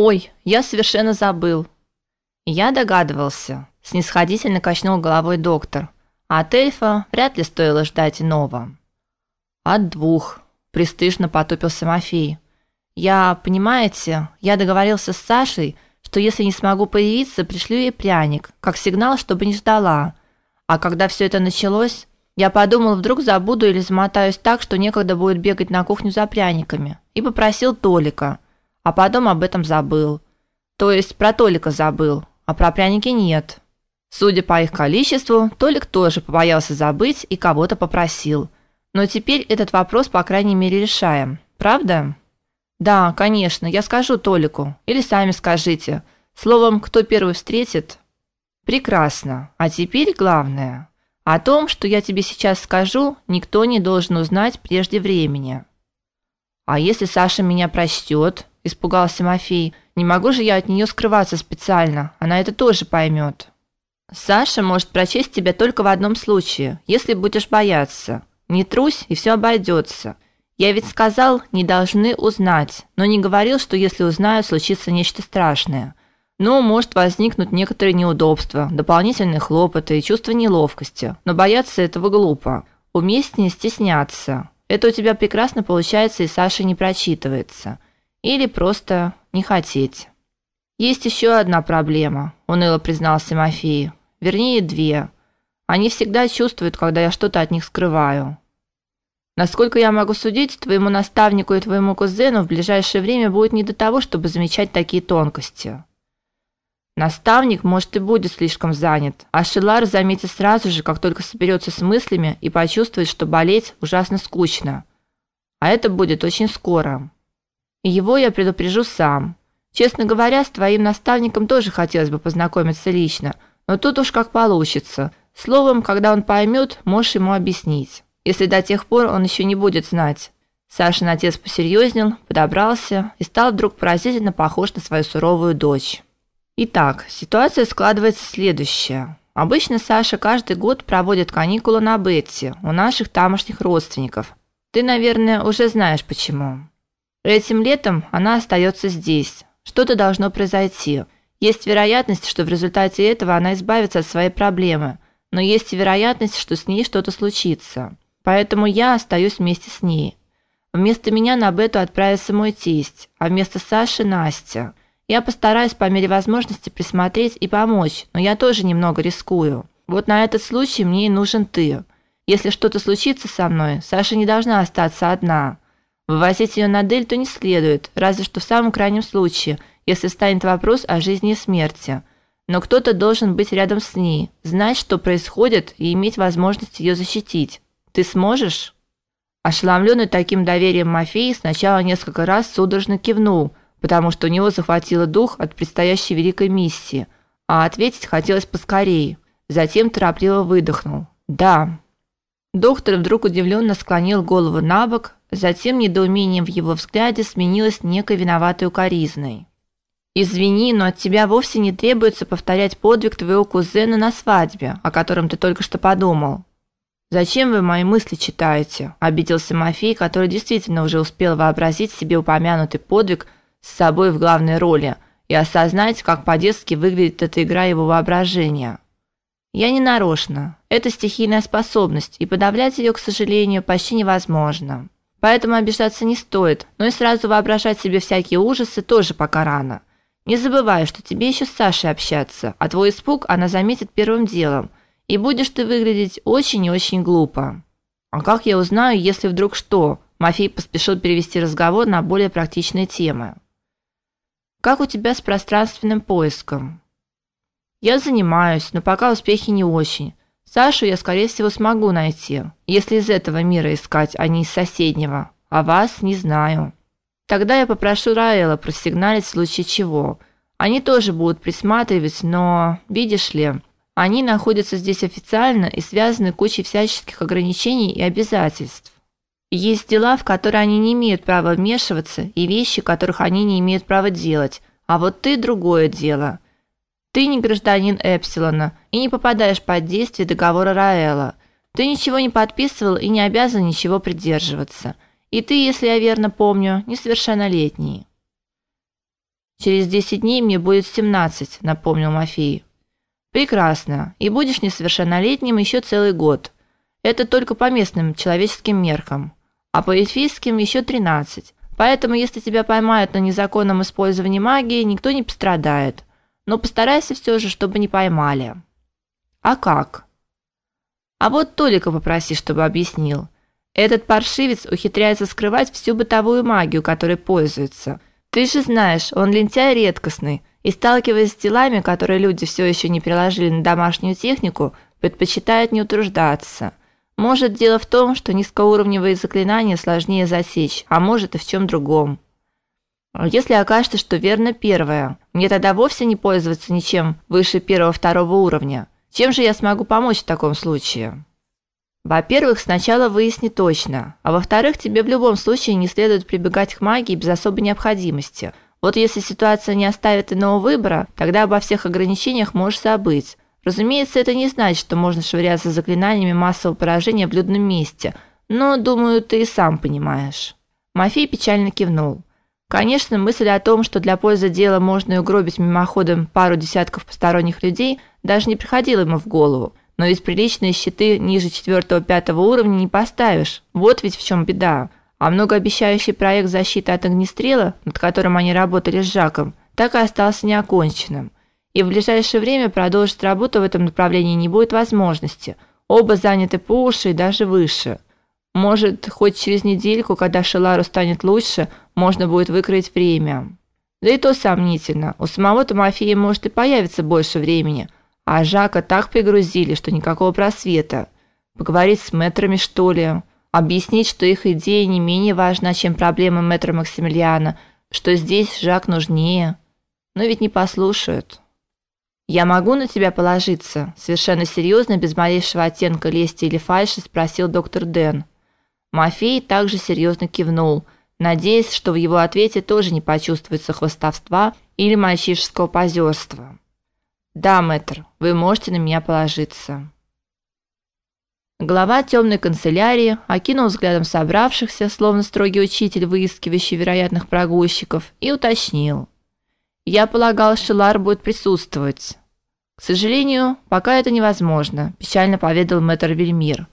Ой, я совершенно забыл. Я догадывался, снисходительно качнул головой доктор. От эльфа вряд ли стоило ждать иного. От двух, престижно потупился Мафей. Я, понимаете, я договорился с Сашей, что если не смогу появиться, пришлю ей пряник, как сигнал, чтобы не ждала. А когда все это началось, я подумал, вдруг забуду или замотаюсь так, что некогда будет бегать на кухню за пряниками, и попросил Толика, а потом об этом забыл. То есть про Толика забыл, а про пряники нет. Судя по их количеству, Толик тоже побоялся забыть и кого-то попросил. Но теперь этот вопрос, по крайней мере, решаем. Правда? Да, конечно, я скажу Толику. Или сами скажите. Словом, кто первый встретит? Прекрасно. А теперь главное. О том, что я тебе сейчас скажу, никто не должен узнать прежде времени. А если Саша меня прочтет? Испугался Мафей. Не могу же я от нее скрываться специально. Она это тоже поймет. Саша может прочесть тебя только в одном случае, если будешь бояться. Не трусь, и все обойдется. Я ведь сказал, не должны узнать, но не говорил, что если узнают, случится нечто страшное. Ну, может возникнуть некоторые неудобства, дополнительные хлопоты и чувство неловкости, но бояться этого глупо. Уместнее стесняться. Это у тебя прекрасно получается, и Саша не прочитывается. Или просто не хотеть. Есть еще одна проблема, уныло признался Мафей. Вернее, две. Они всегда чувствуют, когда я что-то от них скрываю. Насколько я могу судить, твоему наставнику и твоему кузену в ближайшее время будет не до того, чтобы замечать такие тонкости. Наставник, может, и будет слишком занят, а Шилар заметит сразу же, как только соберется с мыслями и почувствует, что болеть ужасно скучно. А это будет очень скоро. Его я предупрежу сам. Честно говоря, с твоим наставником тоже хотелось бы познакомиться лично, но тут уж как получится. Словом, когда он поймет, можешь ему объяснить. Если до тех пор он еще не будет знать. Сашин отец посерьезнел, подобрался и стал вдруг поразительно похож на свою суровую дочь. Итак, ситуация складывается следующая. Обычно Саша каждый год проводит каникулы на Бетти, у наших тамошних родственников. Ты, наверное, уже знаешь почему. Этим летом она остается здесь. Что-то должно произойти – есть вероятность, что в результате этого она избавится от своей проблемы, но есть и вероятность, что с ней что-то случится. Поэтому я остаюсь вместе с ней. Вместо меня на Бету отправится мой тесть, а вместо Саши Настя. Я постараюсь по мере возможности присмотреть и помочь, но я тоже немного рискую. Вот на этот случай мне и нужен ты. Если что-то случится со мной, Саша не должна остаться одна. Вывозить ее на дельту не следует, разве что в самом крайнем случае – если станет вопрос о жизни и смерти. Но кто-то должен быть рядом с ней, знать, что происходит, и иметь возможность ее защитить. Ты сможешь? Ошеломленный таким доверием Мафей сначала несколько раз судорожно кивнул, потому что у него захватило дух от предстоящей великой миссии, а ответить хотелось поскорее. Затем торопливо выдохнул: "Да". Доктор вдруг удивленно склонил голову набок, затем недоумением в его взгляде сменилось некой виноватой укоризной. Извини, но от тебя вовсе не требуется повторять подвиг твоего кузена на свадьбе, о котором ты только что подумал. Зачем вы мои мысли читаете? обиделся Мафей, который действительно уже успел вообразить себе упомянутый подвиг с собой в главной роли и осознать, как по-детски выглядит эта игра его воображения. Я не нарочно. Это стихийная способность, и подавлять ее, к сожалению, почти невозможно. Поэтому обижаться не стоит, но и сразу воображать себе всякие ужасы тоже пока рано. Не забывай, что тебе еще с Сашей общаться, а твой испуг она заметит первым делом, и будешь ты выглядеть очень и очень глупо. А как я узнаю, если вдруг что? Мафей поспешил перевести разговор на более практичные темы. Как у тебя с пространственным поиском? Я занимаюсь, но пока успехи не очень. Сашу я, скорее всего, смогу найти, если из этого мира искать, а не из соседнего. А вас не знаю. Тогда я попрошу Раэла просигналить в случае чего. Они тоже будут присматривать, но, видишь ли, они находятся здесь официально и связаны кучей всяческих ограничений и обязательств. Есть дела, в которые они не имеют права вмешиваться, и вещи, которых они не имеют права делать. А вот ты другое дело. Ты не гражданин Эпсилона и не попадаешь под действие договора Раэла. Ты ничего не подписывал и не обязан ничего придерживаться. И ты, если я верно помню, несовершеннолетний. Через 10 дней мне будет 17, напомнил Мафей. Прекрасно. И будешь несовершеннолетним еще целый год. Это только по местным человеческим меркам. А по эльфийским еще 13. Поэтому если тебя поймают на незаконном использовании магии, никто не пострадает. Но постарайся все же, чтобы не поймали. А как? А вот Толика попроси, чтобы объяснил. Этот паршивец ухитряется скрывать всю бытовую магию, которой пользуется. Ты же знаешь, он лентяй редкостный, и сталкиваясь с делами, которые люди все еще не переложили на домашнюю технику, предпочитает не утруждаться. Может, дело в том, что низкоуровневые заклинания сложнее засечь, а может и в чем другом. Если окажется, что верно первое, мне тогда вовсе не пользоваться ничем выше первого-второго уровня. Чем же я смогу помочь в таком случае? Во-первых, сначала выясни точно, а во-вторых, тебе в любом случае не следует прибегать к магии без особой необходимости. Вот если ситуация не оставит иного выбора, тогда обо всех ограничениях можешь забыть. Разумеется, это не значит, что можно швыряться заклинаниями массового поражения в людном месте, но, думаю, ты и сам понимаешь. Мафей печально кивнул. Конечно, мысль о том, что для пользы дела можно и угробить мимоходом пару десятков посторонних людей, даже не приходила ему в голову. Но ведь приличные щиты ниже 4-5 уровня не поставишь. Вот ведь в чем беда. А многообещающий проект защиты от огнестрела, над которым они работали с Жаком, так и остался неоконченным и в ближайшее время продолжить работу в этом направлении не будет возможности. Оба заняты по уши и даже выше. Может, хоть через недельку, когда Шелару станет лучше, можно будет выкроить время. Да и то сомнительно. У самого Тимофея может и появиться больше времени, а Жака так пригрузили, что никакого просвета. Поговорить с мэтрами, что ли? Объяснить, что их идея не менее важна, чем проблемы мэтра Максимилиана, что здесь Жак нужнее. Но ведь не послушают. Я могу на тебя положиться? совершенно серьезно, без малейшего оттенка лести или фальши спросил доктор Дэн. Мафей также серьезно кивнул, надеясь, что в его ответе тоже не почувствуется хвастовства или мальчишеского позерства. Да, мэтр, вы можете на меня положиться. Глава темной канцелярии окинул взглядом собравшихся, словно строгий учитель, выискивающий вероятных прогульщиков, и уточнил: я полагал, что Лар будет присутствовать. К сожалению, пока это невозможно, печально поведал мэтр Вельмир.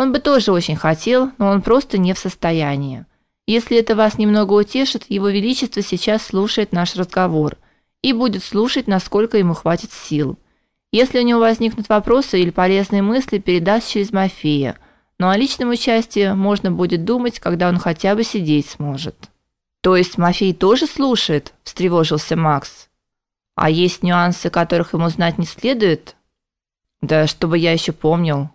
Он бы тоже очень хотел, но он просто не в состоянии. Если это вас немного утешит, его величество сейчас слушает наш разговор и будет слушать, насколько ему хватит сил. Если у него возникнут вопросы или полезные мысли, передаст через Мафея. Но о личном участии можно будет думать, когда он хотя бы сидеть сможет. То есть Мафей тоже слушает, встревожился Макс. А есть нюансы, которых ему знать не следует? Да чтобы я еще помнил.